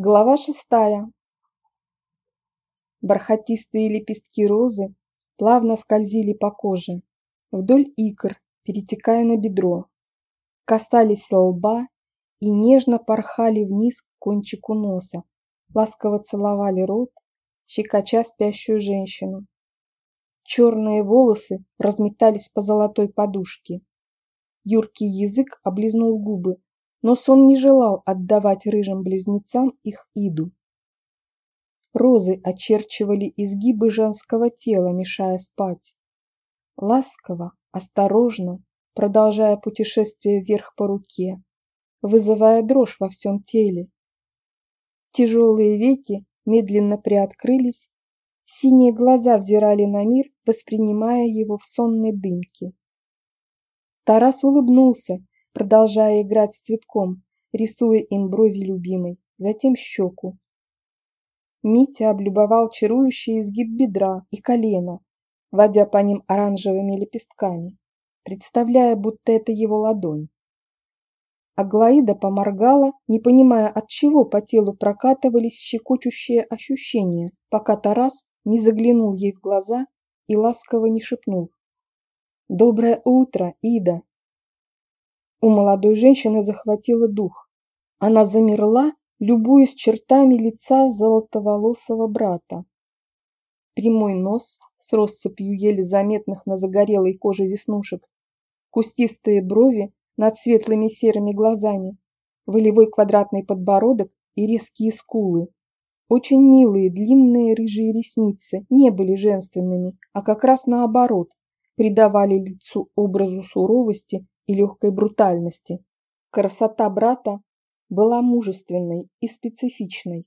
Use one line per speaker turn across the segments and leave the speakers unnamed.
Глава шестая. Бархатистые лепестки розы плавно скользили по коже, вдоль икр, перетекая на бедро, касались лба и нежно порхали вниз к кончику носа, ласково целовали рот, щекоча спящую женщину. Черные волосы разметались по золотой подушке. Юркий язык облизнул губы, но сон не желал отдавать рыжим близнецам их иду. Розы очерчивали изгибы женского тела, мешая спать. Ласково, осторожно, продолжая путешествие вверх по руке, вызывая дрожь во всем теле. Тяжелые веки медленно приоткрылись, синие глаза взирали на мир, воспринимая его в сонной дымке. Тарас улыбнулся, продолжая играть с цветком, рисуя им брови любимой, затем щеку. Митя облюбовал чарующий изгиб бедра и колена, водя по ним оранжевыми лепестками, представляя, будто это его ладонь. Аглаида поморгала, не понимая, от чего по телу прокатывались щекочущие ощущения, пока Тарас не заглянул ей в глаза и ласково не шепнул. «Доброе утро, Ида!» У молодой женщины захватило дух. Она замерла, любуясь чертами лица золотоволосого брата. Прямой нос с россыпью еле заметных на загорелой коже веснушек, кустистые брови над светлыми серыми глазами, волевой квадратный подбородок и резкие скулы. Очень милые длинные рыжие ресницы не были женственными, а как раз наоборот, придавали лицу образу суровости и легкой брутальности. Красота брата была мужественной и специфичной.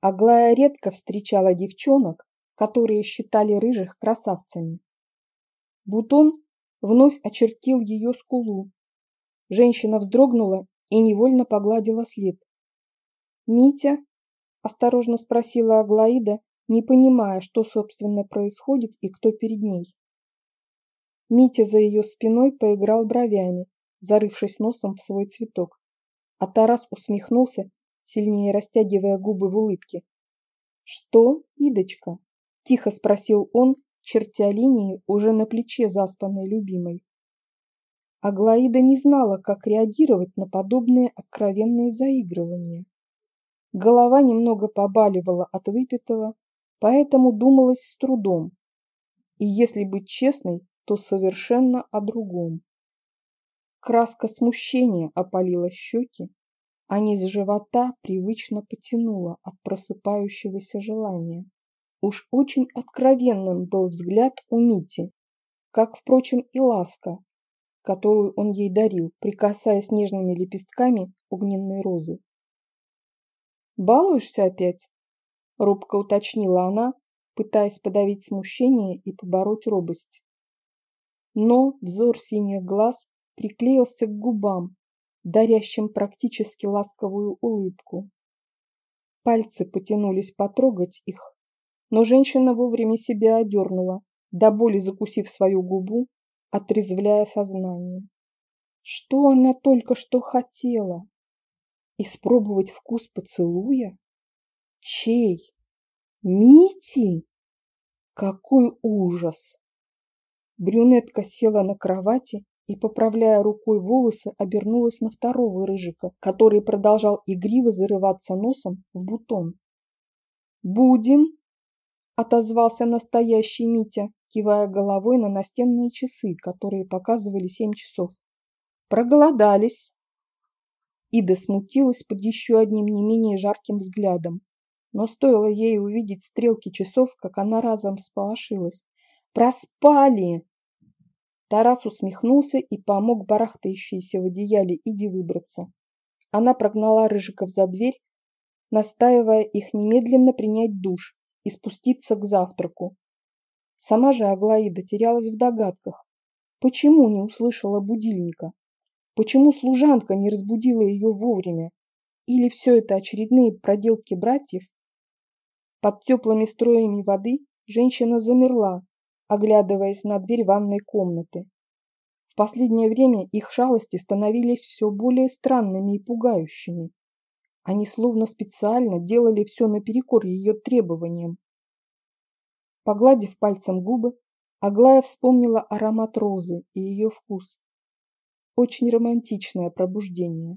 Аглая редко встречала девчонок, которые считали рыжих красавцами. Бутон вновь очертил ее скулу. Женщина вздрогнула и невольно погладила след. «Митя?» – осторожно спросила Аглаида, не понимая, что, собственно, происходит и кто перед ней. Митя за ее спиной поиграл бровями, зарывшись носом в свой цветок. А Тарас усмехнулся, сильнее растягивая губы в улыбке. «Что, Идочка?» – тихо спросил он, чертя линии уже на плече заспанной любимой. Аглаида не знала, как реагировать на подобные откровенные заигрывания. Голова немного побаливала от выпитого, поэтому думалось с трудом. И если быть честной, то совершенно о другом. Краска смущения опалила щеки, а низ живота привычно потянула от просыпающегося желания. Уж очень откровенным был взгляд у Мити, как, впрочем, и ласка, которую он ей дарил, прикасаясь нежными лепестками огненной розы. «Балуешься опять?» — робко уточнила она, пытаясь подавить смущение и побороть робость но взор синих глаз приклеился к губам, дарящим практически ласковую улыбку. Пальцы потянулись потрогать их, но женщина вовремя себя одернула, до боли закусив свою губу, отрезвляя сознание. Что она только что хотела? Испробовать вкус поцелуя? Чей? Мити? Какой ужас! Брюнетка села на кровати и, поправляя рукой волосы, обернулась на второго рыжика, который продолжал игриво зарываться носом в бутон. «Будем!» – отозвался настоящий Митя, кивая головой на настенные часы, которые показывали семь часов. «Проголодались!» Ида смутилась под еще одним не менее жарким взглядом. Но стоило ей увидеть стрелки часов, как она разом всполошилась. Проспали!» Тарас усмехнулся и помог барахтающейся в одеяле Иди выбраться. Она прогнала Рыжиков за дверь, настаивая их немедленно принять душ и спуститься к завтраку. Сама же Аглаида терялась в догадках. Почему не услышала будильника? Почему служанка не разбудила ее вовремя? Или все это очередные проделки братьев? Под теплыми строями воды женщина замерла, оглядываясь на дверь ванной комнаты. В последнее время их шалости становились все более странными и пугающими. Они словно специально делали все наперекор ее требованиям. Погладив пальцем губы, Аглая вспомнила аромат розы и ее вкус. Очень романтичное пробуждение.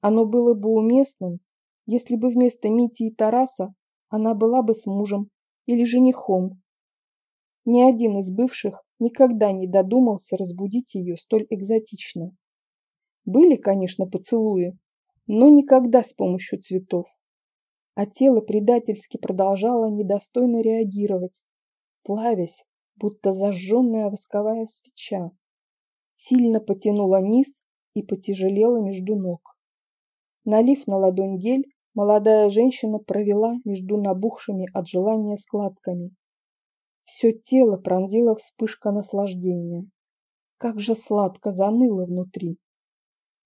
Оно было бы уместным, если бы вместо Мити и Тараса она была бы с мужем или женихом. Ни один из бывших никогда не додумался разбудить ее столь экзотично. Были, конечно, поцелуи, но никогда с помощью цветов. А тело предательски продолжало недостойно реагировать, плавясь, будто зажженная восковая свеча. Сильно потянула низ и потяжелела между ног. Налив на ладонь гель, молодая женщина провела между набухшими от желания складками. Все тело пронзила вспышка наслаждения. Как же сладко заныло внутри.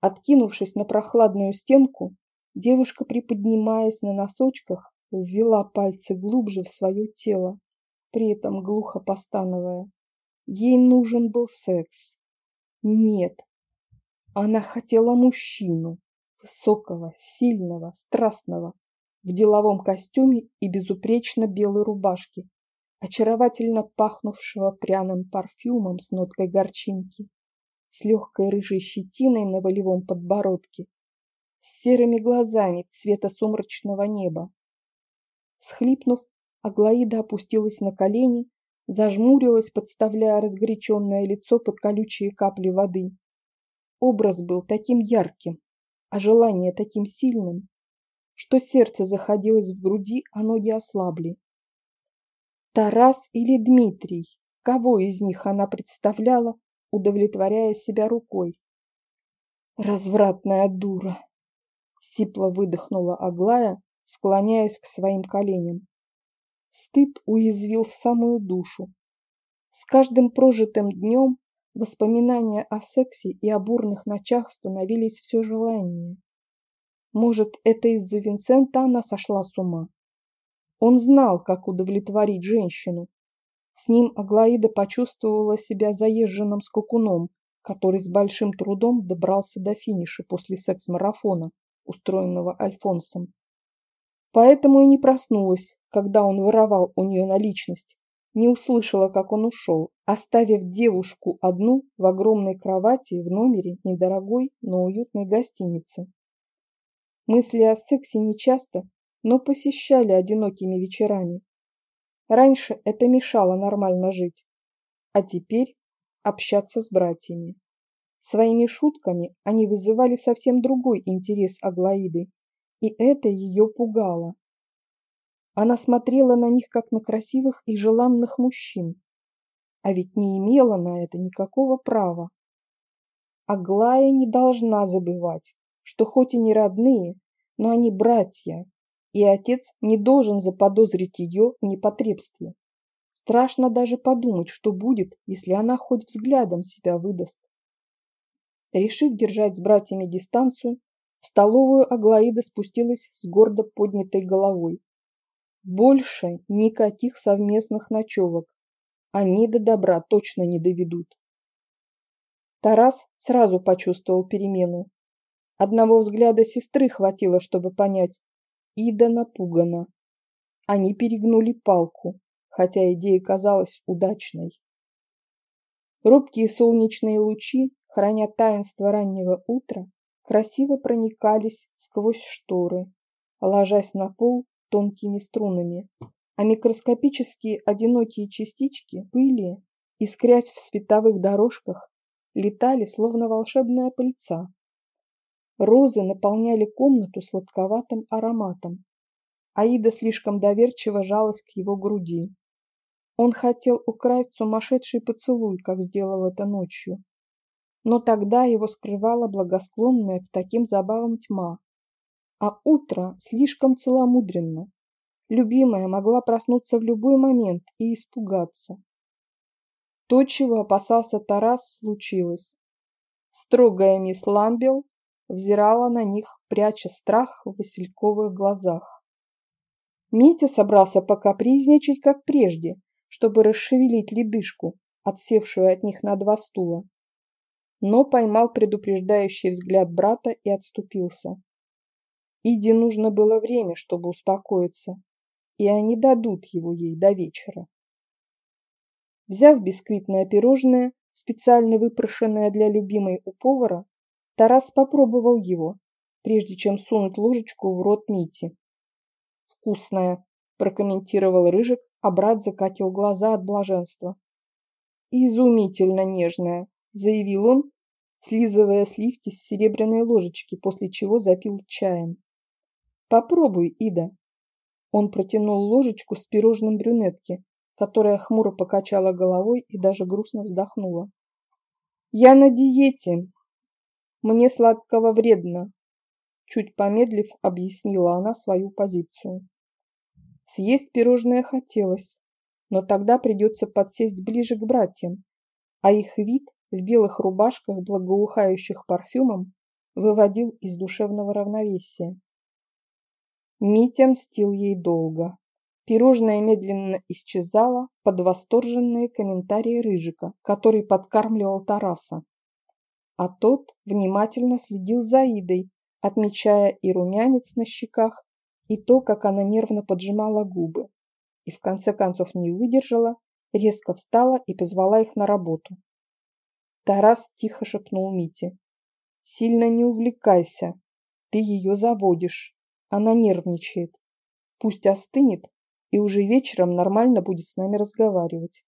Откинувшись на прохладную стенку, девушка, приподнимаясь на носочках, ввела пальцы глубже в свое тело, при этом глухо постановая. Ей нужен был секс. Нет, она хотела мужчину, высокого, сильного, страстного, в деловом костюме и безупречно белой рубашке, очаровательно пахнувшего пряным парфюмом с ноткой горчинки с легкой рыжей щетиной на волевом подбородке, с серыми глазами цвета сумрачного неба. Всхлипнув, Аглаида опустилась на колени, зажмурилась, подставляя разгоряченное лицо под колючие капли воды. Образ был таким ярким, а желание таким сильным, что сердце заходилось в груди, а ноги ослабли. Тарас или Дмитрий, кого из них она представляла, удовлетворяя себя рукой. «Развратная дура!» — сипло выдохнула Аглая, склоняясь к своим коленям. Стыд уязвил в самую душу. С каждым прожитым днем воспоминания о сексе и о бурных ночах становились все желаннее. Может, это из-за Винсента она сошла с ума? Он знал, как удовлетворить женщину, с ним Аглаида почувствовала себя заезженным скакуном, который с большим трудом добрался до финиша после секс-марафона, устроенного Альфонсом. Поэтому и не проснулась, когда он воровал у нее наличность, не услышала, как он ушел, оставив девушку одну в огромной кровати в номере недорогой, но уютной гостиницы. Мысли о сексе нечасто, но посещали одинокими вечерами, Раньше это мешало нормально жить, а теперь общаться с братьями. Своими шутками они вызывали совсем другой интерес Аглаиды, и это ее пугало. Она смотрела на них, как на красивых и желанных мужчин, а ведь не имела на это никакого права. Аглая не должна забывать, что хоть и не родные, но они братья, и отец не должен заподозрить ее в непотребстве. Страшно даже подумать, что будет, если она хоть взглядом себя выдаст. Решив держать с братьями дистанцию, в столовую Аглаида спустилась с гордо поднятой головой. Больше никаких совместных ночевок. Они до добра точно не доведут. Тарас сразу почувствовал перемену. Одного взгляда сестры хватило, чтобы понять, Ида напугана. Они перегнули палку, хотя идея казалась удачной. Робкие солнечные лучи, храня таинство раннего утра, красиво проникались сквозь шторы, ложась на пол тонкими струнами, а микроскопические одинокие частички пыли, искрясь в световых дорожках, летали, словно волшебная пыльца. Розы наполняли комнату сладковатым ароматом. Аида слишком доверчиво жалась к его груди. Он хотел украсть сумасшедший поцелуй, как сделал это ночью. Но тогда его скрывала благосклонная к таким забавам тьма. А утро слишком целомудренно. Любимая могла проснуться в любой момент и испугаться. То, чего опасался Тарас, случилось. Строгая мисс Ламбел взирала на них, пряча страх в васильковых глазах. Митя собрался покапризничать, как прежде, чтобы расшевелить ледышку, отсевшую от них на два стула. Но поймал предупреждающий взгляд брата и отступился. Иде нужно было время, чтобы успокоиться, и они дадут его ей до вечера. Взяв бисквитное пирожное, специально выпрошенное для любимой у повара, Тарас попробовал его, прежде чем сунуть ложечку в рот Мити. «Вкусное», – прокомментировал Рыжик, а брат закатил глаза от блаженства. «Изумительно нежное», – заявил он, слизывая сливки с серебряной ложечки, после чего запил чаем. «Попробуй, Ида». Он протянул ложечку с пирожным брюнетки, которая хмуро покачала головой и даже грустно вздохнула. «Я на диете. Мне сладкого вредно», – чуть помедлив объяснила она свою позицию. Съесть пирожное хотелось, но тогда придется подсесть ближе к братьям, а их вид в белых рубашках, благоухающих парфюмом, выводил из душевного равновесия. Митя мстил ей долго. Пирожное медленно исчезало под восторженные комментарии Рыжика, который подкармливал Тараса. А тот внимательно следил за Идой, отмечая и румянец на щеках, и то, как она нервно поджимала губы. И в конце концов не выдержала, резко встала и позвала их на работу. Тарас тихо шепнул Мите. «Сильно не увлекайся, ты ее заводишь, она нервничает. Пусть остынет, и уже вечером нормально будет с нами разговаривать.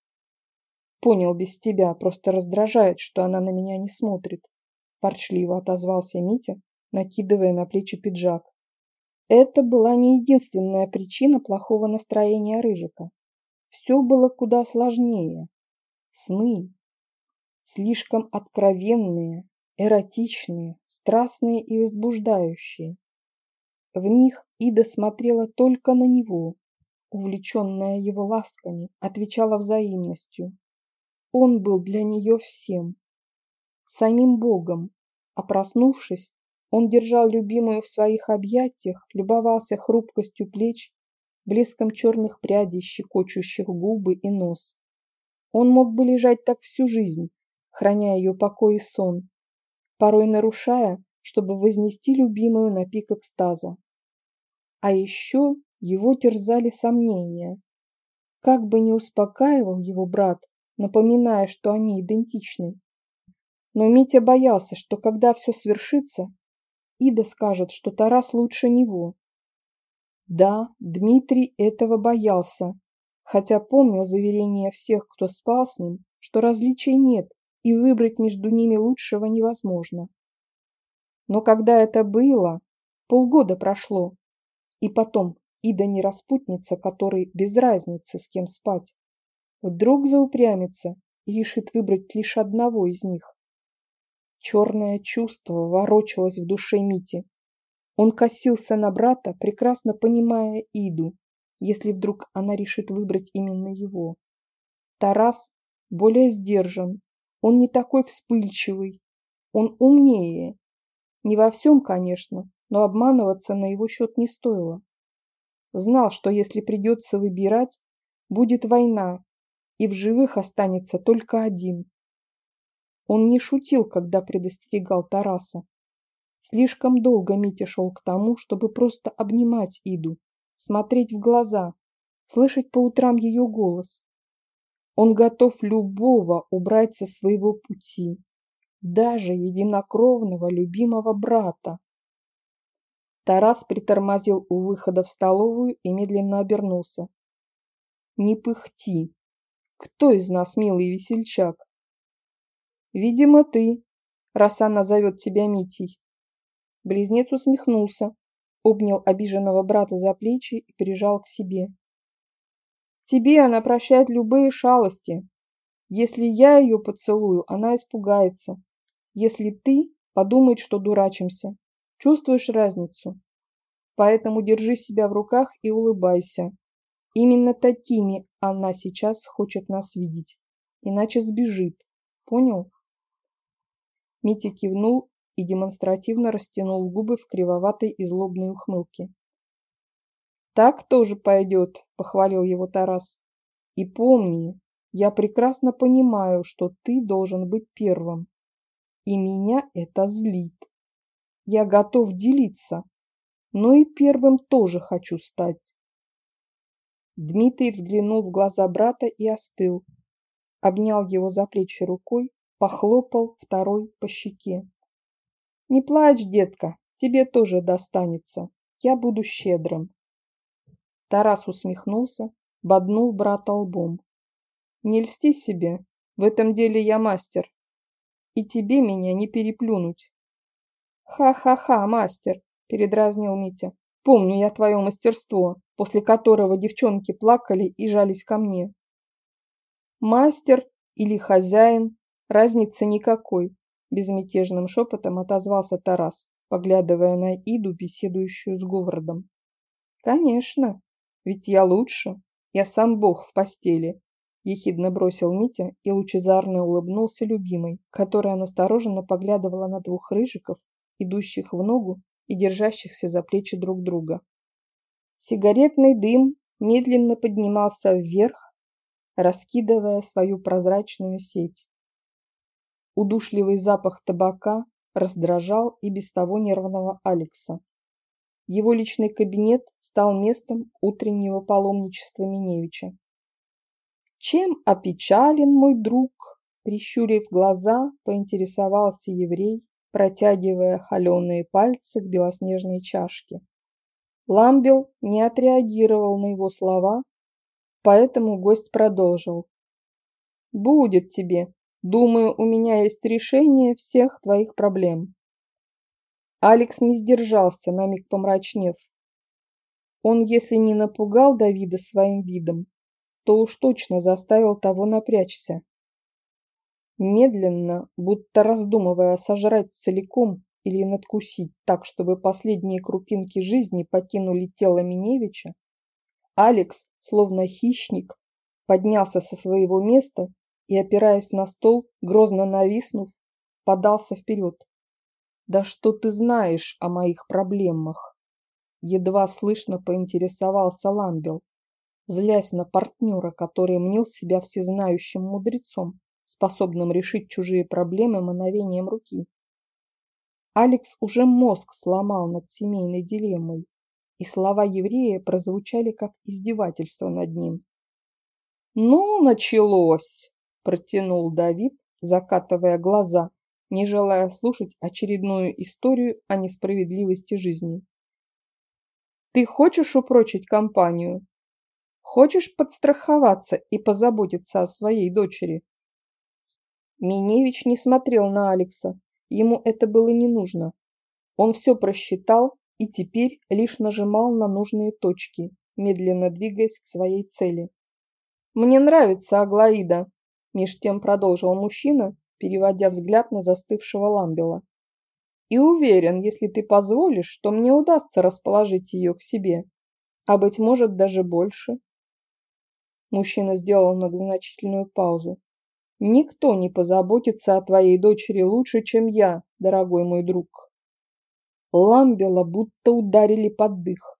Понял без тебя, просто раздражает, что она на меня не смотрит. Ворчливо отозвался Митя, накидывая на плечи пиджак. Это была не единственная причина плохого настроения Рыжика. Все было куда сложнее. Сны. Слишком откровенные, эротичные, страстные и возбуждающие. В них Ида смотрела только на него, увлеченная его ласками, отвечала взаимностью. Он был для нее всем, самим Богом, а проснувшись, он держал любимую в своих объятиях, любовался хрупкостью плеч, блеском черных прядей, щекочущих губы и нос. Он мог бы лежать так всю жизнь, храня ее покой и сон, порой нарушая, чтобы вознести любимую на пик экстаза. А еще его терзали сомнения. Как бы ни успокаивал его брат, напоминая, что они идентичны. Но Митя боялся, что когда все свершится, Ида скажет, что Тарас лучше него. Да, Дмитрий этого боялся, хотя помнил заверения всех, кто спал с ним, что различий нет и выбрать между ними лучшего невозможно. Но когда это было, полгода прошло, и потом Ида не распутница, которой без разницы, с кем спать. Вдруг заупрямится и решит выбрать лишь одного из них. Черное чувство ворочалось в душе Мити. Он косился на брата, прекрасно понимая Иду, если вдруг она решит выбрать именно его. Тарас более сдержан, он не такой вспыльчивый, он умнее. Не во всем, конечно, но обманываться на его счет не стоило. Знал, что если придется выбирать, будет война, и в живых останется только один. Он не шутил, когда предостерегал Тараса. Слишком долго Митя шел к тому, чтобы просто обнимать Иду, смотреть в глаза, слышать по утрам ее голос. Он готов любого убрать со своего пути, даже единокровного любимого брата. Тарас притормозил у выхода в столовую и медленно обернулся. «Не пыхти! Кто из нас милый весельчак?» «Видимо, ты, раз она зовет тебя Митей». Близнец усмехнулся, обнял обиженного брата за плечи и прижал к себе. «Тебе она прощает любые шалости. Если я ее поцелую, она испугается. Если ты, подумает, что дурачимся. Чувствуешь разницу? Поэтому держи себя в руках и улыбайся. Именно такими она сейчас хочет нас видеть. Иначе сбежит. Понял? Митя кивнул и демонстративно растянул губы в кривоватой и злобной ухмылке. «Так тоже пойдет», — похвалил его Тарас. «И помни, я прекрасно понимаю, что ты должен быть первым. И меня это злит. Я готов делиться, но и первым тоже хочу стать. Дмитрий взглянул в глаза брата и остыл. Обнял его за плечи рукой, похлопал второй по щеке. «Не плачь, детка, тебе тоже достанется. Я буду щедрым». Тарас усмехнулся, боднул брата лбом. «Не льсти себе, в этом деле я мастер, и тебе меня не переплюнуть». «Ха-ха-ха, мастер!» – передразнил Митя. «Помню я твое мастерство, после которого девчонки плакали и жались ко мне». «Мастер или хозяин, разницы никакой», – безмятежным шепотом отозвался Тарас, поглядывая на Иду, беседующую с Говардом. «Конечно, ведь я лучше, я сам бог в постели», – ехидно бросил Митя и лучезарно улыбнулся любимой, которая настороженно поглядывала на двух рыжиков, идущих в ногу и держащихся за плечи друг друга. Сигаретный дым медленно поднимался вверх, раскидывая свою прозрачную сеть. Удушливый запах табака раздражал и без того нервного Алекса. Его личный кабинет стал местом утреннего паломничества Миневича. «Чем опечален мой друг?» Прищурив глаза, поинтересовался еврей, протягивая холеные пальцы к белоснежной чашке. Ламбел не отреагировал на его слова, поэтому гость продолжил. «Будет тебе. Думаю, у меня есть решение всех твоих проблем». Алекс не сдержался, на миг помрачнев. Он, если не напугал Давида своим видом, то уж точно заставил того напрячься. Медленно, будто раздумывая сожрать целиком или надкусить так, чтобы последние крупинки жизни покинули тело Миневича, Алекс, словно хищник, поднялся со своего места и, опираясь на стол, грозно нависнув, подался вперед. «Да что ты знаешь о моих проблемах?» Едва слышно поинтересовался Ламбел, злясь на партнера, который мнил себя всезнающим мудрецом способным решить чужие проблемы мановением руки. Алекс уже мозг сломал над семейной дилеммой, и слова еврея прозвучали как издевательство над ним. «Ну, началось!» – протянул Давид, закатывая глаза, не желая слушать очередную историю о несправедливости жизни. «Ты хочешь упрочить компанию? Хочешь подстраховаться и позаботиться о своей дочери?» Миневич не смотрел на Алекса, ему это было не нужно. Он все просчитал и теперь лишь нажимал на нужные точки, медленно двигаясь к своей цели. «Мне нравится Аглаида», – меж тем продолжил мужчина, переводя взгляд на застывшего Ламбела. «И уверен, если ты позволишь, что мне удастся расположить ее к себе, а, быть может, даже больше». Мужчина сделал многозначительную паузу. Никто не позаботится о твоей дочери лучше, чем я, дорогой мой друг. Ламбела будто ударили под дых.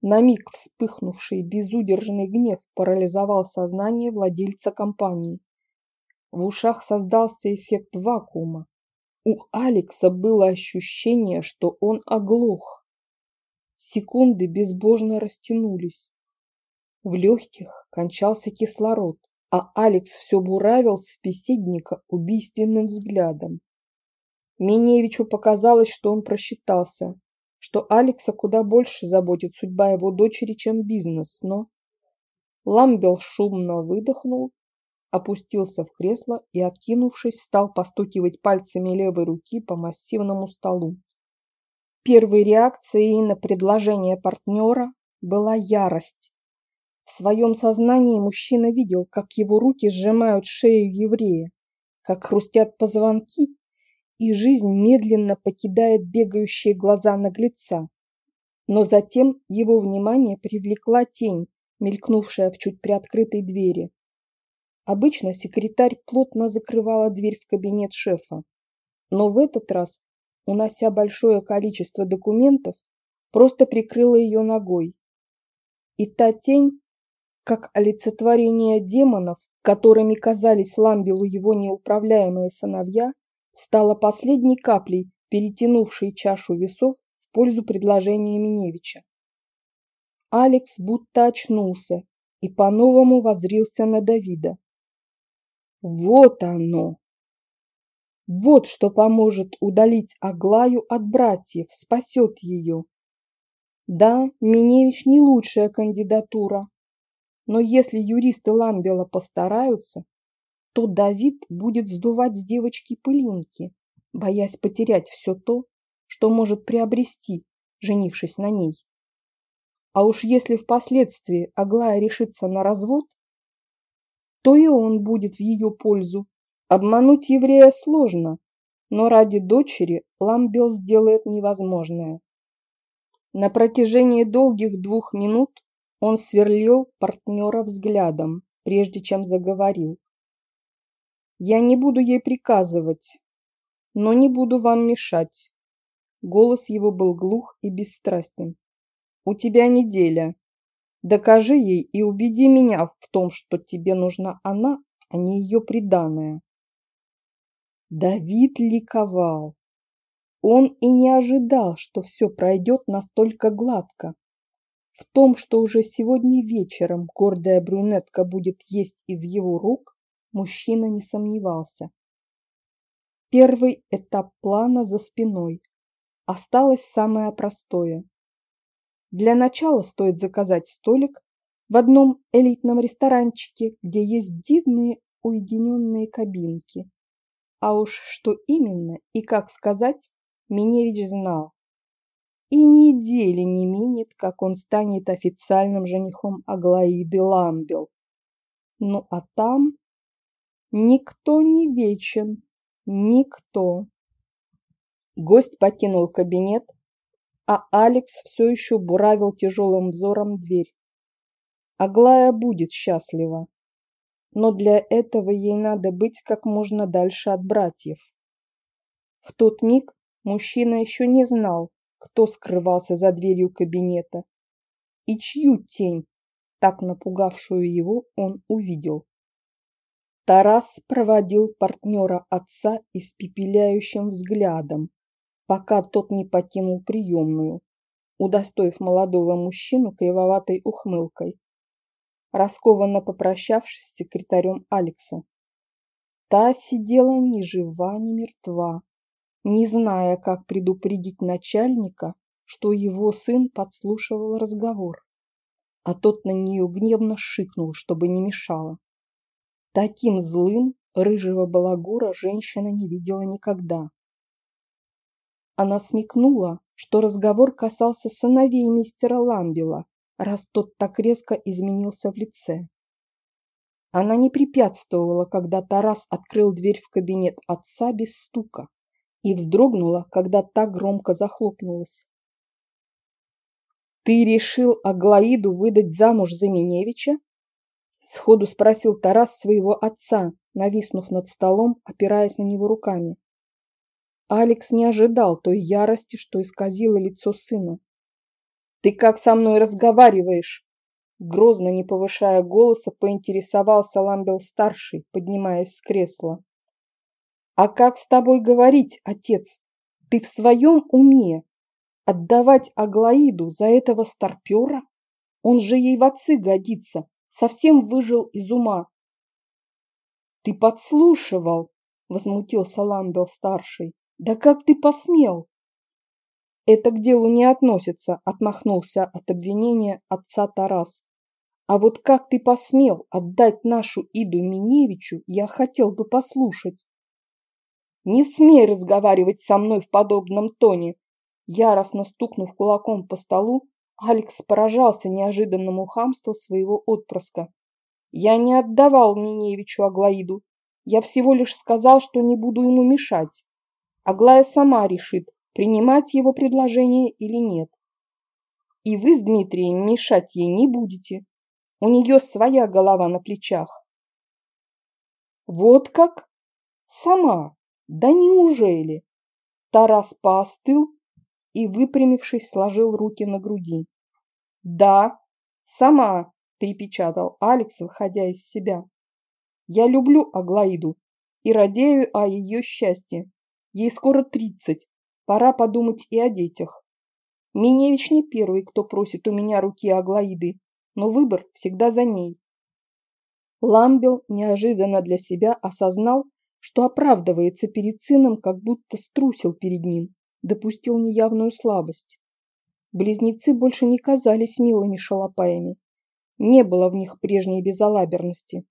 На миг вспыхнувший безудержный гнев парализовал сознание владельца компании. В ушах создался эффект вакуума. У Алекса было ощущение, что он оглох. Секунды безбожно растянулись. В легких кончался кислород а Алекс все буравил собеседника убийственным взглядом. Миневичу показалось, что он просчитался, что Алекса куда больше заботит судьба его дочери, чем бизнес, но... Ламбел шумно выдохнул, опустился в кресло и, откинувшись, стал постукивать пальцами левой руки по массивному столу. Первой реакцией на предложение партнера была ярость. В своем сознании мужчина видел, как его руки сжимают шею еврея, как хрустят позвонки, и жизнь медленно покидает бегающие глаза наглеца. Но затем его внимание привлекла тень, мелькнувшая в чуть приоткрытой двери. Обычно секретарь плотно закрывала дверь в кабинет шефа, но в этот раз, унося большое количество документов, просто прикрыла ее ногой. И та тень как олицетворение демонов, которыми казались Ламбелу его неуправляемые сыновья, стало последней каплей, перетянувшей чашу весов в пользу предложения Миневича. Алекс будто очнулся и по-новому возрился на Давида. Вот оно! Вот что поможет удалить Аглаю от братьев, спасет ее. Да, Миневич не лучшая кандидатура, но если юристы Ламбела постараются, то Давид будет сдувать с девочки пылинки, боясь потерять все то, что может приобрести, женившись на ней. А уж если впоследствии Аглая решится на развод, то и он будет в ее пользу. Обмануть еврея сложно, но ради дочери Ламбел сделает невозможное. На протяжении долгих двух минут он сверлил партнера взглядом, прежде чем заговорил. «Я не буду ей приказывать, но не буду вам мешать». Голос его был глух и бесстрастен. «У тебя неделя. Докажи ей и убеди меня в том, что тебе нужна она, а не ее приданое». Давид ликовал. Он и не ожидал, что все пройдет настолько гладко. В том, что уже сегодня вечером гордая брюнетка будет есть из его рук, мужчина не сомневался. Первый этап плана за спиной. Осталось самое простое. Для начала стоит заказать столик в одном элитном ресторанчике, где есть дивные уединенные кабинки. А уж что именно и как сказать, Миневич знал. И недели не минет, как он станет официальным женихом Аглаиды Ламбел. Ну а там никто не вечен, никто. Гость покинул кабинет, а Алекс все еще буравил тяжелым взором дверь. Аглая будет счастлива, но для этого ей надо быть как можно дальше от братьев. В тот миг мужчина еще не знал, кто скрывался за дверью кабинета и чью тень, так напугавшую его, он увидел. Тарас проводил партнера отца испепеляющим взглядом, пока тот не покинул приемную, удостоив молодого мужчину кривоватой ухмылкой. Раскованно попрощавшись с секретарем Алекса. Та сидела ни жива, ни мертва, не зная, как предупредить начальника, что его сын подслушивал разговор. А тот на нее гневно шикнул, чтобы не мешало. Таким злым рыжего балагура женщина не видела никогда. Она смекнула, что разговор касался сыновей мистера Ламбела, раз тот так резко изменился в лице. Она не препятствовала, когда Тарас открыл дверь в кабинет отца без стука и вздрогнула, когда та громко захлопнулась. «Ты решил Аглаиду выдать замуж за Миневича?» Сходу спросил Тарас своего отца, нависнув над столом, опираясь на него руками. Алекс не ожидал той ярости, что исказило лицо сына. «Ты как со мной разговариваешь?» Грозно, не повышая голоса, поинтересовался Ламбел-старший, поднимаясь с кресла. А как с тобой говорить, отец? Ты в своем уме? Отдавать Аглаиду за этого старпера? Он же ей в отцы годится, совсем выжил из ума. Ты подслушивал, возмутился Ламбел-старший. Да как ты посмел? Это к делу не относится, отмахнулся от обвинения отца Тарас. А вот как ты посмел отдать нашу Иду Миневичу, я хотел бы послушать. Не смей разговаривать со мной в подобном тоне. Яростно стукнув кулаком по столу, Алекс поражался неожиданному хамству своего отпрыска. Я не отдавал Миневичу Аглаиду. Я всего лишь сказал, что не буду ему мешать. Аглая сама решит, принимать его предложение или нет. И вы с Дмитрием мешать ей не будете. У нее своя голова на плечах. Вот как? Сама. Да неужели? Тарас поостыл и, выпрямившись, сложил руки на груди. Да, сама, припечатал Алекс, выходя из себя. Я люблю Аглаиду и радею о ее счастье. Ей скоро тридцать, пора подумать и о детях. Миневич не первый, кто просит у меня руки Аглаиды, но выбор всегда за ней. Ламбел неожиданно для себя осознал, что оправдывается перед сыном, как будто струсил перед ним, допустил неявную слабость. Близнецы больше не казались милыми шалопаями. Не было в них прежней безалаберности.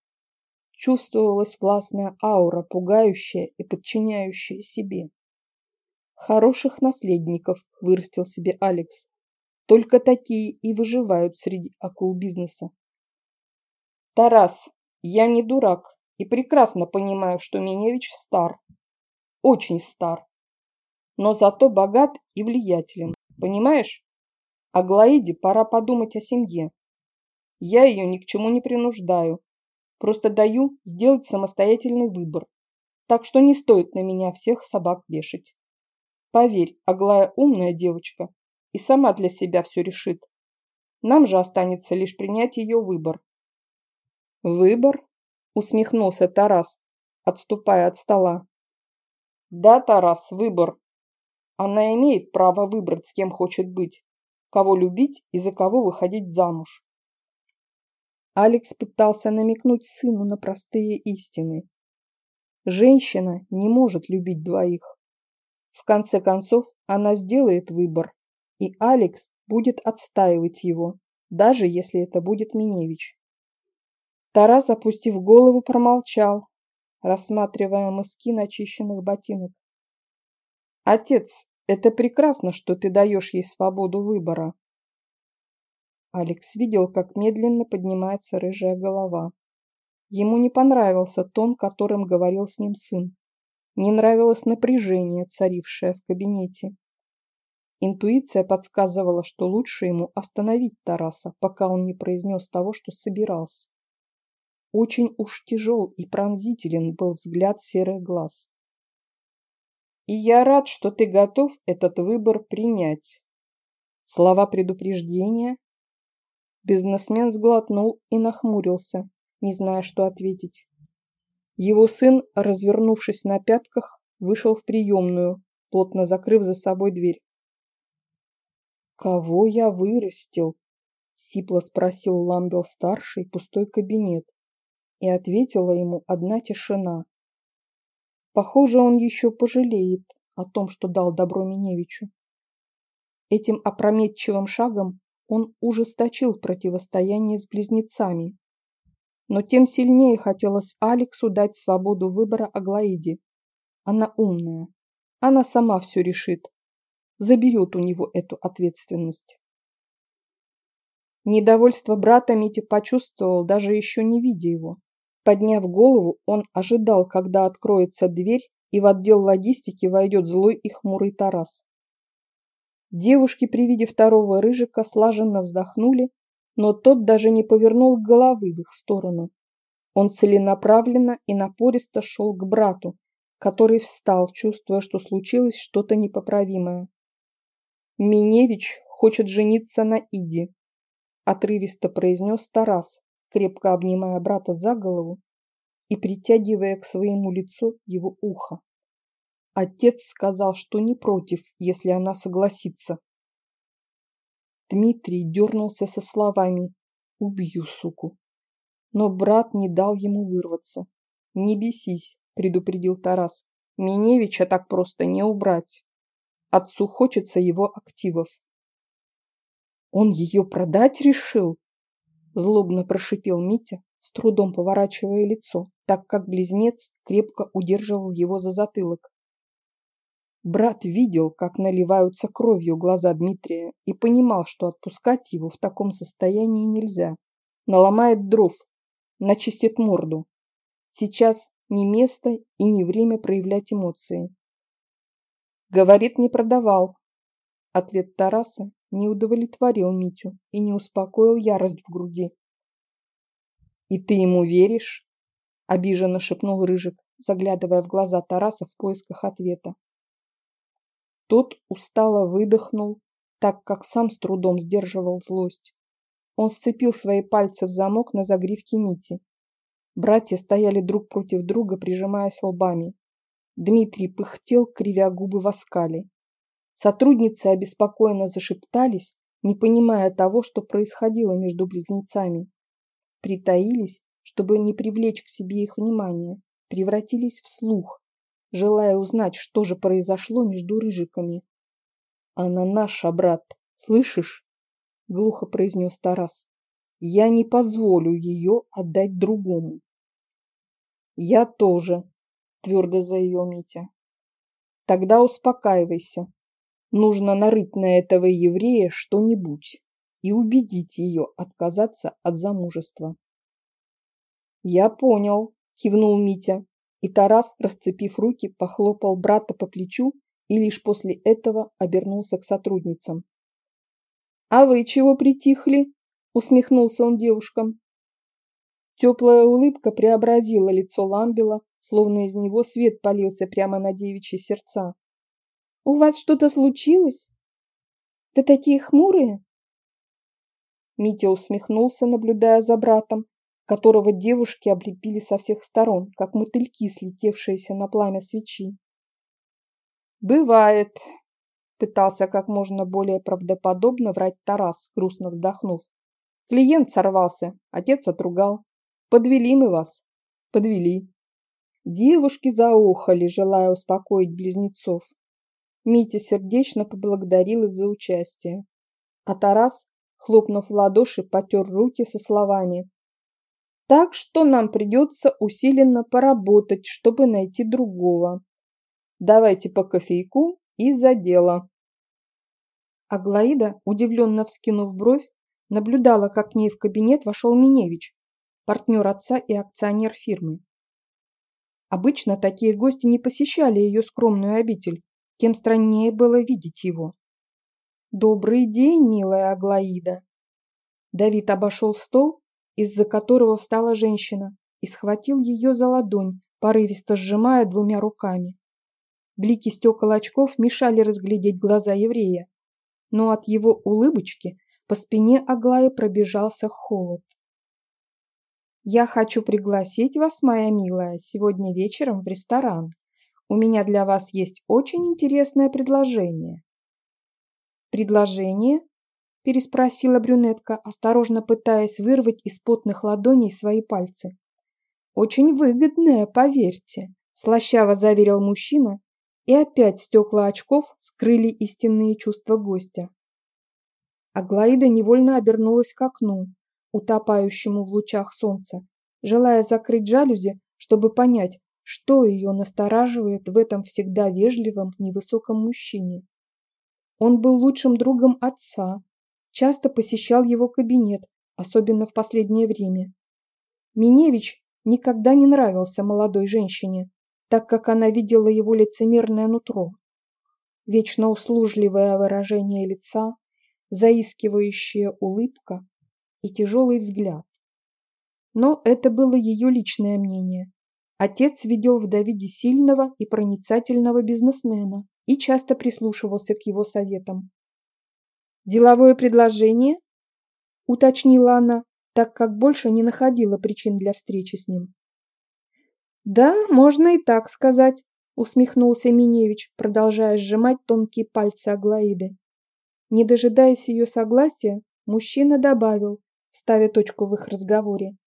Чувствовалась властная аура, пугающая и подчиняющая себе. Хороших наследников вырастил себе Алекс. Только такие и выживают среди акул бизнеса. Тарас, я не дурак и прекрасно понимаю, что Миневич стар. Очень стар. Но зато богат и влиятелен. Понимаешь? А Глаиде пора подумать о семье. Я ее ни к чему не принуждаю. Просто даю сделать самостоятельный выбор. Так что не стоит на меня всех собак вешать. Поверь, Аглая умная девочка и сама для себя все решит. Нам же останется лишь принять ее выбор. Выбор? Усмехнулся Тарас, отступая от стола. Да, Тарас, выбор. Она имеет право выбрать, с кем хочет быть, кого любить и за кого выходить замуж. Алекс пытался намекнуть сыну на простые истины. Женщина не может любить двоих. В конце концов, она сделает выбор, и Алекс будет отстаивать его, даже если это будет Миневич. Тарас, опустив голову, промолчал, рассматривая мыски начищенных ботинок. «Отец, это прекрасно, что ты даешь ей свободу выбора». Алекс видел, как медленно поднимается рыжая голова. Ему не понравился тон, которым говорил с ним сын. Не нравилось напряжение, царившее в кабинете. Интуиция подсказывала, что лучше ему остановить Тараса, пока он не произнес того, что собирался. Очень уж тяжел и пронзителен был взгляд серых глаз. «И я рад, что ты готов этот выбор принять». Слова предупреждения. Бизнесмен сглотнул и нахмурился, не зная, что ответить. Его сын, развернувшись на пятках, вышел в приемную, плотно закрыв за собой дверь. «Кого я вырастил?» — сипло спросил Ламбел-старший пустой кабинет. И ответила ему одна тишина. Похоже, он еще пожалеет о том, что дал добро Миневичу. Этим опрометчивым шагом он ужесточил противостояние с близнецами, но тем сильнее хотелось Алексу дать свободу выбора Аглаиде. Она умная. Она сама все решит. Заберет у него эту ответственность. Недовольство брата Митя почувствовал, даже еще не видя его. Подняв голову, он ожидал, когда откроется дверь, и в отдел логистики войдет злой и хмурый Тарас. Девушки при виде второго рыжика слаженно вздохнули но тот даже не повернул головы в их сторону. Он целенаправленно и напористо шел к брату, который встал, чувствуя, что случилось что-то непоправимое. «Миневич хочет жениться на Иде», – отрывисто произнес Тарас, крепко обнимая брата за голову и притягивая к своему лицу его ухо. Отец сказал, что не против, если она согласится. Дмитрий дернулся со словами «Убью, суку!». Но брат не дал ему вырваться. «Не бесись», – предупредил Тарас. «Миневича так просто не убрать. Отцу хочется его активов». «Он ее продать решил?» – злобно прошипел Митя, с трудом поворачивая лицо, так как близнец крепко удерживал его за затылок. Брат видел, как наливаются кровью глаза Дмитрия и понимал, что отпускать его в таком состоянии нельзя. Наломает дров, начистит морду. Сейчас не место и не время проявлять эмоции. Говорит, не продавал. Ответ Тараса не удовлетворил Митю и не успокоил ярость в груди. «И ты ему веришь?» – обиженно шепнул Рыжик, заглядывая в глаза Тараса в поисках ответа. Тот устало выдохнул, так как сам с трудом сдерживал злость. Он сцепил свои пальцы в замок на загривке Мити. Братья стояли друг против друга, прижимаясь лбами. Дмитрий пыхтел, кривя губы в оскале. Сотрудницы обеспокоенно зашептались, не понимая того, что происходило между близнецами. Притаились, чтобы не привлечь к себе их внимание, превратились в слух, желая узнать, что же произошло между рыжиками. «Она наша, брат, слышишь?» — глухо произнес Тарас. «Я не позволю ее отдать другому». «Я тоже», — твердо заявил Митя. «Тогда успокаивайся. Нужно нарыть на этого еврея что-нибудь и убедить ее отказаться от замужества. «Я понял», – кивнул Митя, и Тарас, расцепив руки, похлопал брата по плечу и лишь после этого обернулся к сотрудницам. «А вы чего притихли?» – усмехнулся он девушкам. Теплая улыбка преобразила лицо Ламбела, словно из него свет полился прямо на девичьи сердца. У вас что-то случилось? Вы такие хмурые? Митя усмехнулся, наблюдая за братом, которого девушки облепили со всех сторон, как мотыльки, слетевшиеся на пламя свечи. «Бывает», — пытался как можно более правдоподобно врать Тарас, грустно вздохнув. «Клиент сорвался, отец отругал. Подвели мы вас. Подвели». Девушки заохали, желая успокоить близнецов. Митя сердечно поблагодарил их за участие. А Тарас, хлопнув в ладоши, потер руки со словами. «Так что нам придется усиленно поработать, чтобы найти другого. Давайте по кофейку и за дело». Аглаида, удивленно вскинув бровь, наблюдала, как к ней в кабинет вошел Миневич, партнер отца и акционер фирмы. Обычно такие гости не посещали ее скромную обитель, тем страннее было видеть его. «Добрый день, милая Аглаида!» Давид обошел стол, из-за которого встала женщина, и схватил ее за ладонь, порывисто сжимая двумя руками. Блики стекол очков мешали разглядеть глаза еврея, но от его улыбочки по спине Аглаи пробежался холод. «Я хочу пригласить вас, моя милая, сегодня вечером в ресторан», у меня для вас есть очень интересное предложение». «Предложение?» – переспросила брюнетка, осторожно пытаясь вырвать из потных ладоней свои пальцы. «Очень выгодное, поверьте», – слащаво заверил мужчина, и опять стекла очков скрыли истинные чувства гостя. Аглаида невольно обернулась к окну, утопающему в лучах солнца, желая закрыть жалюзи, чтобы понять, что ее настораживает в этом всегда вежливом, невысоком мужчине? Он был лучшим другом отца, часто посещал его кабинет, особенно в последнее время. Миневич никогда не нравился молодой женщине, так как она видела его лицемерное нутро. Вечно услужливое выражение лица, заискивающая улыбка и тяжелый взгляд. Но это было ее личное мнение, Отец видел в Давиде сильного и проницательного бизнесмена и часто прислушивался к его советам. «Деловое предложение?» – уточнила она, так как больше не находила причин для встречи с ним. «Да, можно и так сказать», – усмехнулся Миневич, продолжая сжимать тонкие пальцы Аглаиды. Не дожидаясь ее согласия, мужчина добавил, ставя точку в их разговоре.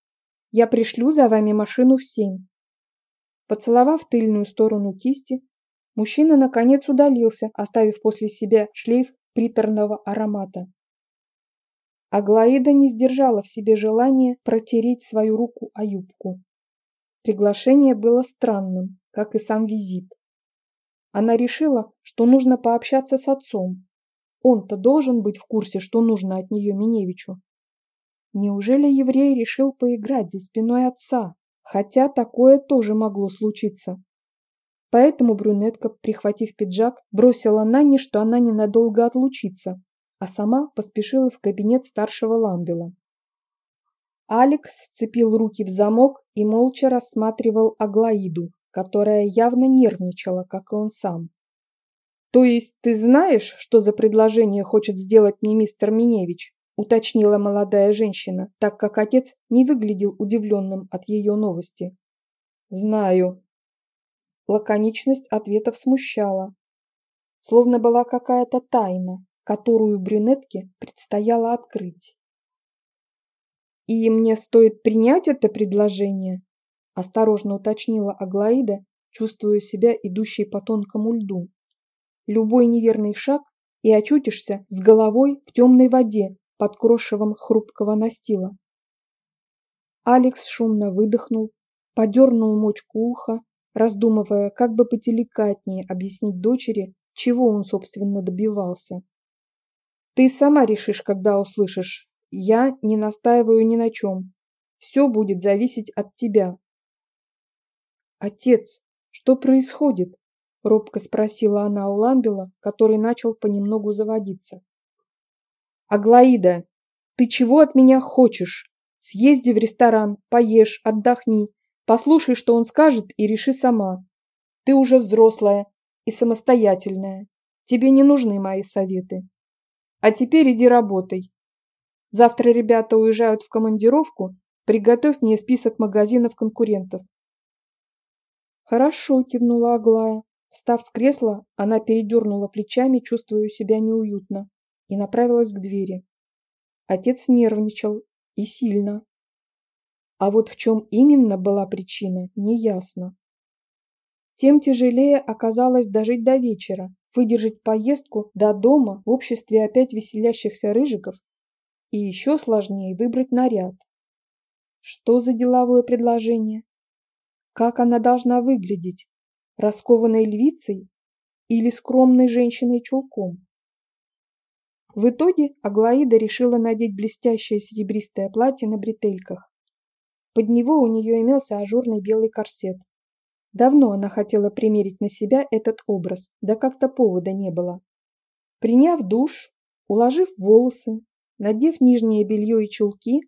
«Я пришлю за вами машину в семь. Поцеловав тыльную сторону кисти, мужчина наконец удалился, оставив после себя шлейф приторного аромата. Аглаида не сдержала в себе желание протереть свою руку о юбку. Приглашение было странным, как и сам визит. Она решила, что нужно пообщаться с отцом. Он-то должен быть в курсе, что нужно от нее Миневичу. Неужели еврей решил поиграть за спиной отца? Хотя такое тоже могло случиться. Поэтому брюнетка, прихватив пиджак, бросила Нанне, что она ненадолго отлучится, а сама поспешила в кабинет старшего Ламбела. Алекс сцепил руки в замок и молча рассматривал Аглаиду, которая явно нервничала, как и он сам. «То есть ты знаешь, что за предложение хочет сделать мне мистер Миневич?» Уточнила молодая женщина, так как отец не выглядел удивленным от ее новости. «Знаю». Лаконичность ответов смущала. словно была какая-то тайна, которую брюнетке предстояло открыть. «И мне стоит принять это предложение?» – осторожно уточнила Аглаида, чувствуя себя идущей по тонкому льду. Любой неверный шаг и очутишься с головой в темной воде под крошевом хрупкого настила. Алекс шумно выдохнул, подернул мочку уха, раздумывая, как бы поделикатнее объяснить дочери, чего он, собственно, добивался. «Ты сама решишь, когда услышишь. Я не настаиваю ни на чем. Все будет зависеть от тебя». «Отец, что происходит?» — робко спросила она у Ламбела, который начал понемногу заводиться. «Аглаида, ты чего от меня хочешь? Съезди в ресторан, поешь, отдохни, послушай, что он скажет, и реши сама. Ты уже взрослая и самостоятельная. Тебе не нужны мои советы. А теперь иди работай. Завтра ребята уезжают в командировку, приготовь мне список магазинов конкурентов. Хорошо, кивнула Аглая. Встав с кресла, она передернула плечами, чувствуя себя неуютно, и направилась к двери. Отец нервничал, и сильно. А вот в чем именно была причина, неясно. Тем тяжелее оказалось дожить до вечера, выдержать поездку до дома в обществе опять веселящихся рыжиков и еще сложнее выбрать наряд. Что за деловое предложение? Как она должна выглядеть? раскованной львицей или скромной женщиной-чулком. В итоге Аглаида решила надеть блестящее серебристое платье на бретельках. Под него у нее имелся ажурный белый корсет. Давно она хотела примерить на себя этот образ, да как-то повода не было. Приняв душ, уложив волосы, надев нижнее белье и чулки,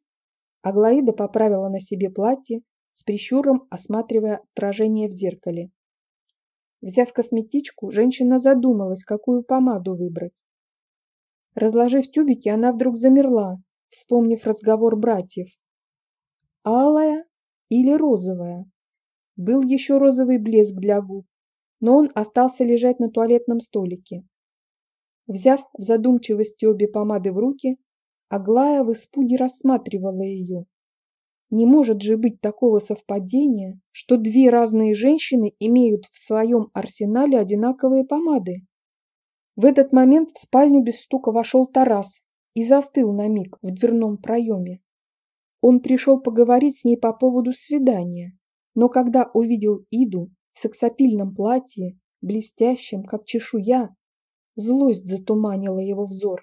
Аглаида поправила на себе платье, с прищуром осматривая отражение в зеркале. Взяв косметичку, женщина задумалась, какую помаду выбрать. Разложив тюбики, она вдруг замерла, вспомнив разговор братьев. Алая или розовая? Был еще розовый блеск для губ, но он остался лежать на туалетном столике. Взяв в задумчивости обе помады в руки, Аглая в испуге рассматривала ее. Не может же быть такого совпадения, что две разные женщины имеют в своем арсенале одинаковые помады. В этот момент в спальню без стука вошел Тарас и застыл на миг в дверном проеме. Он пришел поговорить с ней по поводу свидания, но когда увидел Иду в сексапильном платье, блестящем, как чешуя, злость затуманила его взор.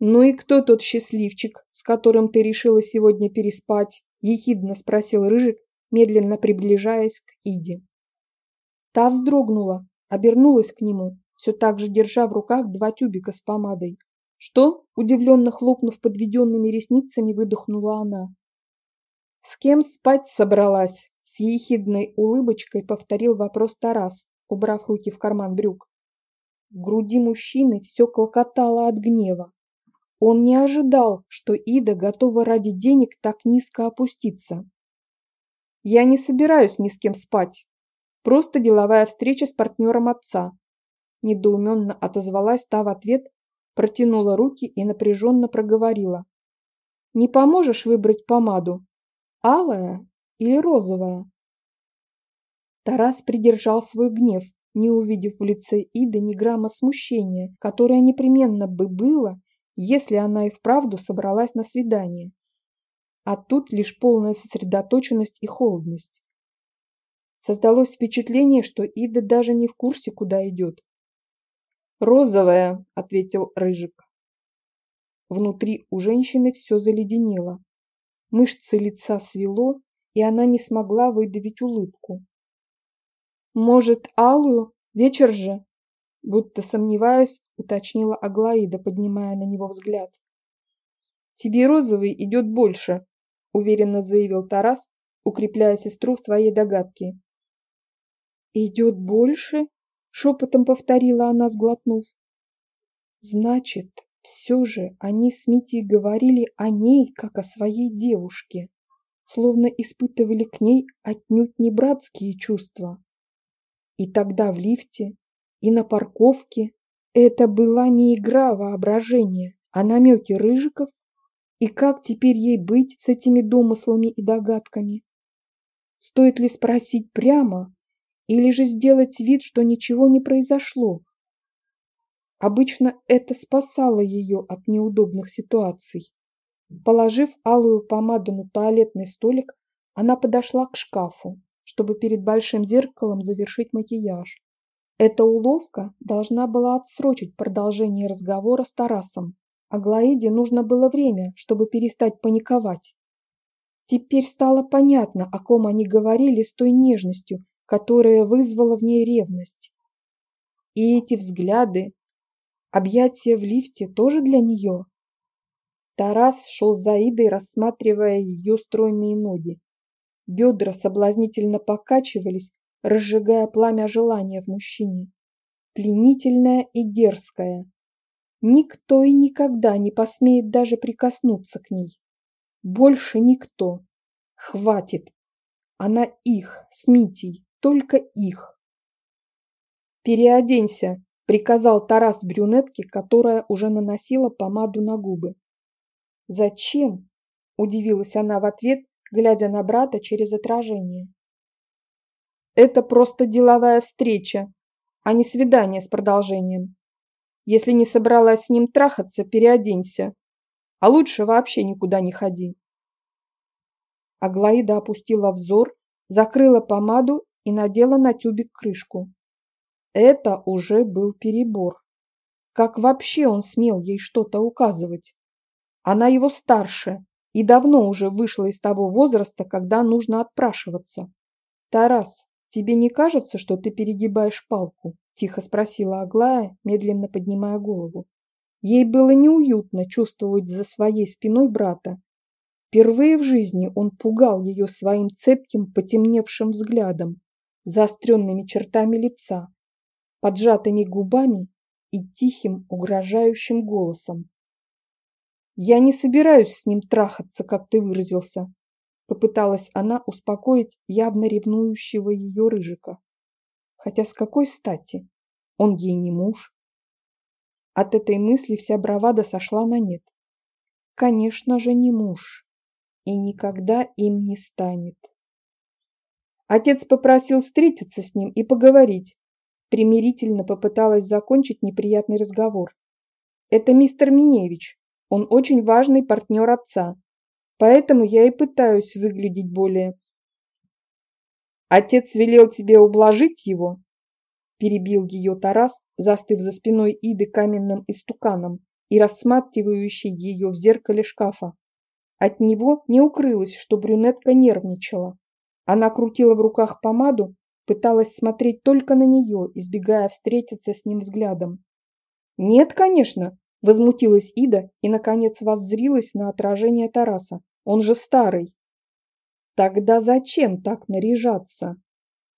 «Ну и кто тот счастливчик, с которым ты решила сегодня переспать?» – ехидно спросил Рыжик, медленно приближаясь к Иде. Та вздрогнула, обернулась к нему, все так же держа в руках два тюбика с помадой. «Что?» – удивленно хлопнув подведенными ресницами, выдохнула она. «С кем спать собралась?» – с ехидной улыбочкой повторил вопрос Тарас, убрав руки в карман брюк. В груди мужчины все клокотало от гнева. Он не ожидал, что Ида готова ради денег так низко опуститься. «Я не собираюсь ни с кем спать. Просто деловая встреча с партнером отца». Недоуменно отозвалась та в ответ, протянула руки и напряженно проговорила. «Не поможешь выбрать помаду? Алая или розовая?» Тарас придержал свой гнев, не увидев в лице Иды ни грамма смущения, которое непременно бы было, если она и вправду собралась на свидание. А тут лишь полная сосредоточенность и холодность. Создалось впечатление, что Ида даже не в курсе, куда идет. «Розовая», — ответил Рыжик. Внутри у женщины все заледенело. Мышцы лица свело, и она не смогла выдавить улыбку. «Может, алую? Вечер же?» Будто сомневаясь, уточнила Аглаида, поднимая на него взгляд. «Тебе розовый идет больше», — уверенно заявил Тарас, укрепляя сестру в своей догадке. «Идет больше?» — шепотом повторила она, сглотнув. «Значит, все же они с Митей говорили о ней, как о своей девушке, словно испытывали к ней отнюдь не братские чувства. И тогда в лифте и на парковке. Это была не игра воображения, а намеки Рыжиков. И как теперь ей быть с этими домыслами и догадками? Стоит ли спросить прямо или же сделать вид, что ничего не произошло? Обычно это спасало ее от неудобных ситуаций. Положив алую помаду на туалетный столик, она подошла к шкафу, чтобы перед большим зеркалом завершить макияж. Эта уловка должна была отсрочить продолжение разговора с Тарасом. А Глаиде нужно было время, чтобы перестать паниковать. Теперь стало понятно, о ком они говорили с той нежностью, которая вызвала в ней ревность. И эти взгляды, объятия в лифте тоже для нее. Тарас шел за Идой, рассматривая ее стройные ноги. Бедра соблазнительно покачивались, разжигая пламя желания в мужчине. Пленительная и дерзкая. Никто и никогда не посмеет даже прикоснуться к ней. Больше никто. Хватит. Она их, с Митей, только их. «Переоденься», — приказал Тарас брюнетке, которая уже наносила помаду на губы. «Зачем?» – удивилась она в ответ, глядя на брата через отражение. «Это просто деловая встреча, а не свидание с продолжением. Если не собралась с ним трахаться, переоденься, а лучше вообще никуда не ходи». Аглаида опустила взор, закрыла помаду и надела на тюбик крышку. Это уже был перебор. Как вообще он смел ей что-то указывать? Она его старше и давно уже вышла из того возраста, когда нужно отпрашиваться. «Тарас, тебе не кажется, что ты перегибаешь палку?» – тихо спросила Аглая, медленно поднимая голову. Ей было неуютно чувствовать за своей спиной брата. Впервые в жизни он пугал ее своим цепким, потемневшим взглядом, заостренными чертами лица, поджатыми губами и тихим, угрожающим голосом. «Я не собираюсь с ним трахаться, как ты выразился», — попыталась она успокоить явно ревнующего ее рыжика. Хотя с какой стати? Он ей не муж. От этой мысли вся бравада сошла на нет. Конечно же, не муж. И никогда им не станет. Отец попросил встретиться с ним и поговорить. Примирительно попыталась закончить неприятный разговор. Это мистер Миневич, он очень важный партнер отца. Поэтому я и пытаюсь выглядеть более... Отец велел тебе ублажить его? Перебил ее Тарас, застыв за спиной Иды каменным истуканом и рассматривающий ее в зеркале шкафа. От него не укрылось, что брюнетка нервничала. Она крутила в руках помаду, пыталась смотреть только на нее, избегая встретиться с ним взглядом. «Нет, конечно, Возмутилась Ида и, наконец, воззрилась на отражение Тараса. Он же старый. Тогда зачем так наряжаться?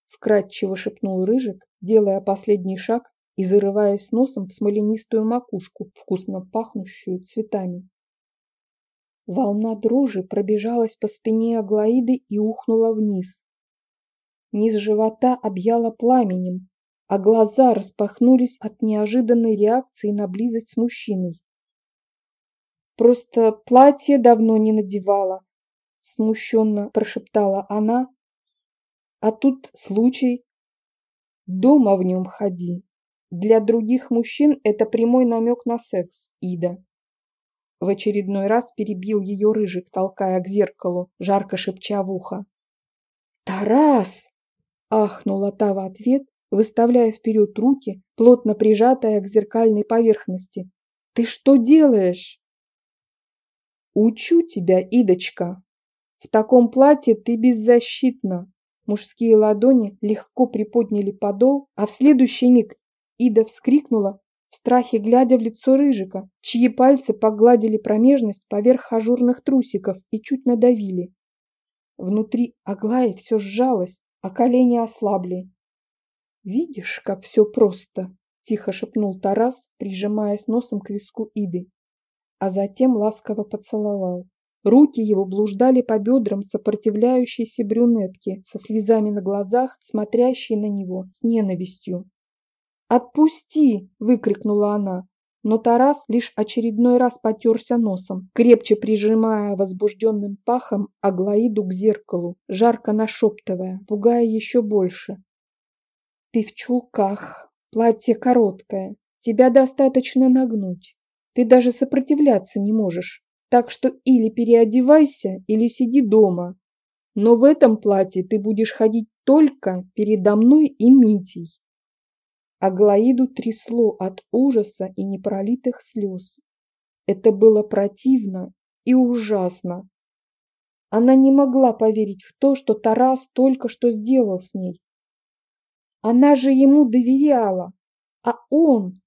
Вкратчиво шепнул Рыжик, делая последний шаг и зарываясь носом в смоленистую макушку, вкусно пахнущую цветами. Волна дрожи пробежалась по спине Аглаиды и ухнула вниз. Низ живота объяла пламенем, а глаза распахнулись от неожиданной реакции на близость с мужчиной. «Просто платье давно не надевала», — смущенно прошептала она. «А тут случай. Дома в нем ходи. Для других мужчин это прямой намек на секс, Ида». В очередной раз перебил ее рыжик, толкая к зеркалу, жарко шепча в ухо. «Тарас!» — ахнула та в ответ выставляя вперед руки, плотно прижатая к зеркальной поверхности. «Ты что делаешь?» «Учу тебя, Идочка. В таком платье ты беззащитна». Мужские ладони легко приподняли подол, а в следующий миг Ида вскрикнула, в страхе глядя в лицо Рыжика, чьи пальцы погладили промежность поверх ажурных трусиков и чуть надавили. Внутри Аглаи все сжалось, а колени ослабли. «Видишь, как все просто!» – тихо шепнул Тарас, прижимаясь носом к виску Иды, а затем ласково поцеловал. Руки его блуждали по бедрам сопротивляющейся брюнетки со слезами на глазах, смотрящей на него с ненавистью. «Отпусти!» – выкрикнула она. Но Тарас лишь очередной раз потерся носом, крепче прижимая возбужденным пахом Аглаиду к зеркалу, жарко нашептывая, пугая еще больше. «Ты в чулках, платье короткое, тебя достаточно нагнуть. Ты даже сопротивляться не можешь, так что или переодевайся, или сиди дома. Но в этом платье ты будешь ходить только передо мной и Митей. Аглаиду трясло от ужаса и непролитых слез. Это было противно и ужасно. Она не могла поверить в то, что Тарас только что сделал с ней. Она же ему доверяла, а он...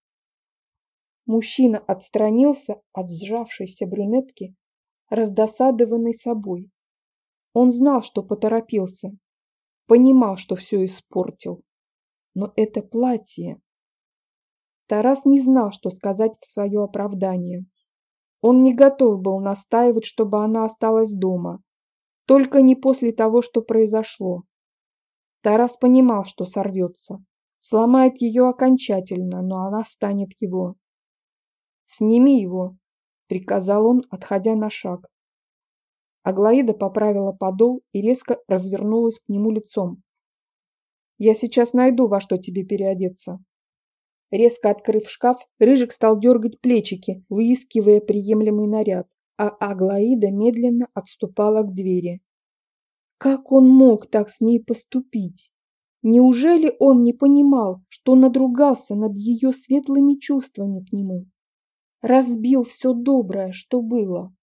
Мужчина отстранился от сжавшейся брюнетки, раздосадованный собой. Он знал, что поторопился, понимал, что все испортил. Но это платье... Тарас не знал, что сказать в свое оправдание. Он не готов был настаивать, чтобы она осталась дома. Только не после того, что произошло. Тарас понимал, что сорвется. Сломает ее окончательно, но она станет его. «Сними его», — приказал он, отходя на шаг. Аглаида поправила подол и резко развернулась к нему лицом. Я сейчас найду, во что тебе переодеться. Резко открыв шкаф, Рыжик стал дергать плечики, выискивая приемлемый наряд, а Аглаида медленно отступала к двери. Как он мог так с ней поступить? Неужели он не понимал, что надругался над ее светлыми чувствами к нему? Разбил все доброе, что было.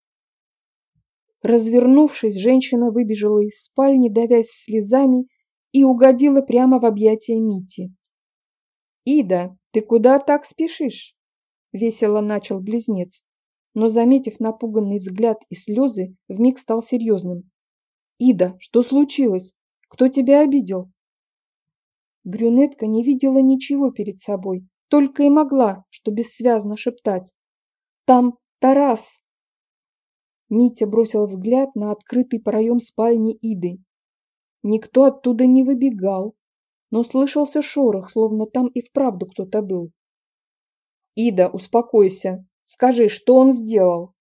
Развернувшись, женщина выбежала из спальни, давясь слезами и угодила прямо в объятия Мити. «Ида, ты куда так спешишь?» – весело начал близнец, но, заметив напуганный взгляд и слезы, вмиг стал серьезным. «Ида, что случилось? Кто тебя обидел?» Брюнетка не видела ничего перед собой, только и могла, что бессвязно шептать. «Там Тарас!» Митя бросил взгляд на открытый проем спальни Иды Никто оттуда не выбегал, но слышался шорох, словно там и вправду кто-то был. «Ида, успокойся. Скажи, что он сделал?»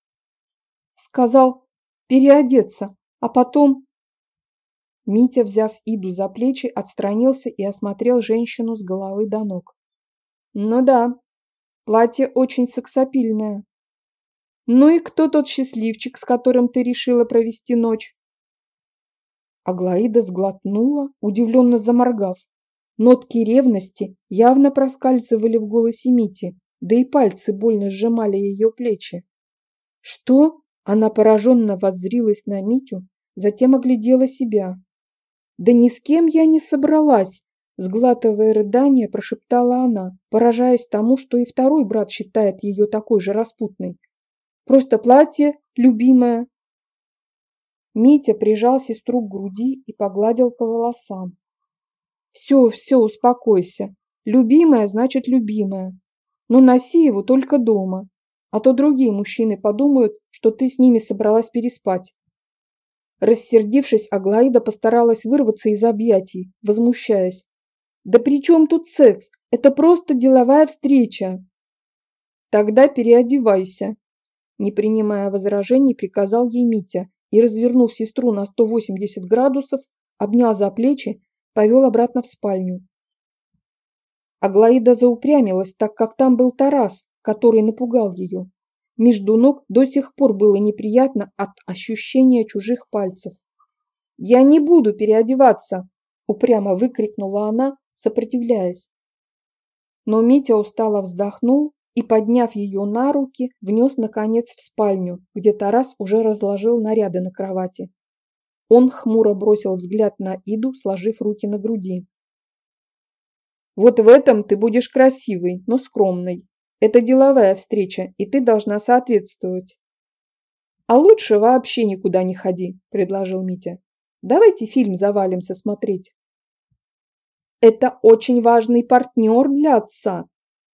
«Сказал переодеться, а потом...» Митя, взяв Иду за плечи, отстранился и осмотрел женщину с головы до ног. «Ну да, платье очень сексапильное. Ну и кто тот счастливчик, с которым ты решила провести ночь?» Аглаида сглотнула, удивленно заморгав. Нотки ревности явно проскальзывали в голосе Мити, да и пальцы больно сжимали ее плечи. «Что?» Она пораженно воззрилась на Митю, затем оглядела себя. «Да ни с кем я не собралась!» Сглатывая рыдание, прошептала она, поражаясь тому, что и второй брат считает ее такой же распутной. «Просто платье, любимое, Митя прижал сестру к груди и погладил по волосам. «Все, все, успокойся. Любимая значит любимая. Но носи его только дома, а то другие мужчины подумают, что ты с ними собралась переспать». Рассердившись, Аглаида постаралась вырваться из объятий, возмущаясь. «Да при чем тут секс? Это просто деловая встреча!» «Тогда переодевайся!» Не принимая возражений, приказал ей Митя и, развернув сестру на 180 градусов, обнял за плечи, повел обратно в спальню. Аглаида заупрямилась, так как там был Тарас, который напугал ее. Между ног до сих пор было неприятно от ощущения чужих пальцев. «Я не буду переодеваться!» – упрямо выкрикнула она, сопротивляясь. Но Митя устало вздохнул и, подняв ее на руки, внес, наконец, в спальню, где Тарас уже разложил наряды на кровати. Он хмуро бросил взгляд на Иду, сложив руки на груди. «Вот в этом ты будешь красивой, но скромной. Это деловая встреча, и ты должна соответствовать». «А лучше вообще никуда не ходи», – предложил Митя. «Давайте фильм завалимся смотреть». «Это очень важный партнер для отца»,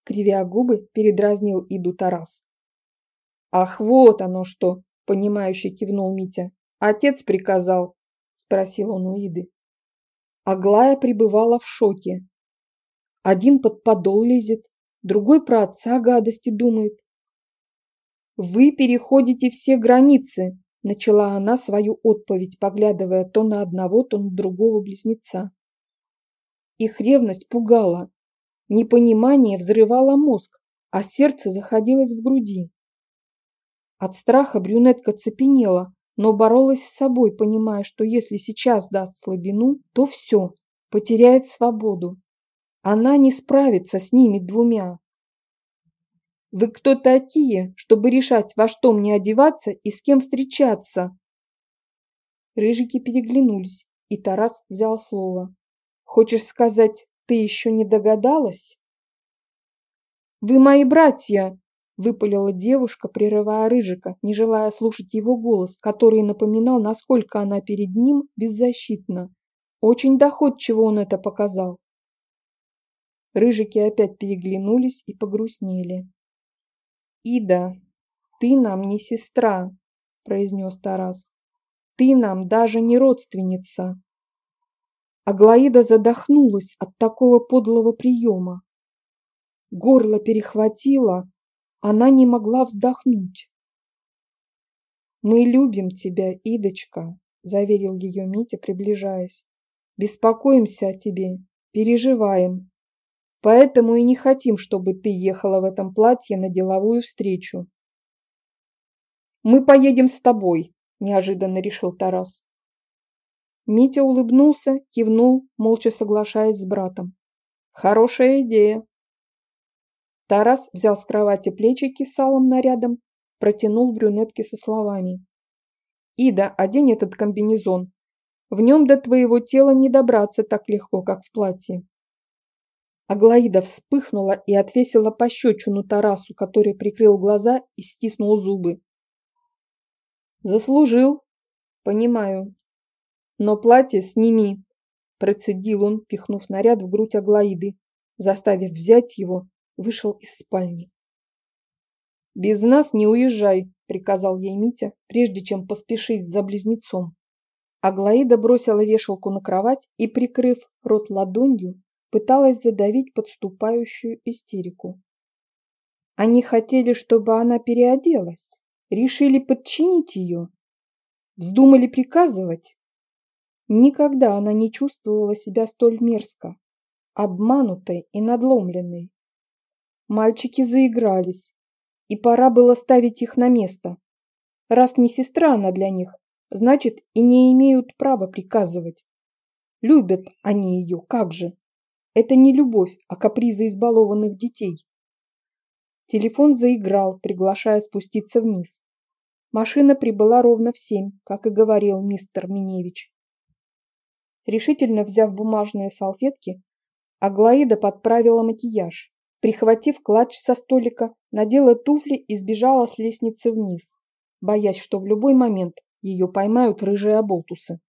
Кривя губы, передразнил Иду Тарас. «Ах, вот оно что!» – понимающе кивнул Митя. «Отец приказал?» – спросил он у Иды. Аглая пребывала в шоке. Один под подол лезет, другой про отца гадости думает. «Вы переходите все границы», – начала она свою отповедь, поглядывая то на одного, то на другого близнеца. Их ревность пугала, непонимание взрывало мозг, а сердце заходилось в груди. От страха брюнетка цепенела, но боролась с собой, понимая, что если сейчас даст слабину, то все, потеряет свободу. Она не справится с ними двумя. Вы кто такие, чтобы решать, во что мне одеваться и с кем встречаться? Рыжики переглянулись, и Тарас взял слово. Хочешь сказать, ты еще не догадалась? Вы мои братья, выпалила девушка, прерывая Рыжика, не желая слушать его голос, который напоминал, насколько она перед ним беззащитна. Очень доходчиво он это показал. Рыжики опять переглянулись и погрустнели. «Ида, ты нам не сестра», – произнес Тарас. «Ты нам даже не родственница». Аглаида задохнулась от такого подлого приема. Горло перехватило, она не могла вздохнуть. «Мы любим тебя, Идочка», – заверил ее Митя, приближаясь. «Беспокоимся о тебе, переживаем. Поэтому и не хотим, чтобы ты ехала в этом платье на деловую встречу. Мы поедем с тобой, неожиданно решил Тарас. Митя улыбнулся, кивнул, молча соглашаясь с братом. Хорошая идея. Тарас взял с кровати плечики с салом нарядом, протянул брюнетке со словами. «Ида, одень этот комбинезон. В нем до твоего тела не добраться так легко, как в платье». Аглаида вспыхнула и отвесила пощечину Тарасу, который прикрыл глаза и стиснул зубы. «Заслужил. Понимаю. Но платье сними», – процедил он, пихнув наряд в грудь Аглаиды. Заставив взять его, вышел из спальни. «Без нас не уезжай», – приказал ей Митя, прежде чем поспешить за близнецом. Аглаида бросила вешалку на кровать и, прикрыв рот ладонью, пыталась задавить подступающую истерику. Они хотели, чтобы она переоделась, решили подчинить ее, вздумали приказывать. Никогда она не чувствовала себя столь мерзко, обманутой и надломленной. Мальчики заигрались, и пора было ставить их на место. Раз не сестра она для них, значит и не имеют права приказывать. Любят они ее, как же. Это не любовь, а капризы избалованных детей. Телефон заиграл, приглашая спуститься вниз. Машина прибыла ровно в семь, как и говорил мистер Миневич. Решительно взяв бумажные салфетки, Аглаида подправила макияж. Прихватив клатч со столика, надела туфли и сбежала с лестницы вниз, боясь, что в любой момент ее поймают рыжие оболтусы.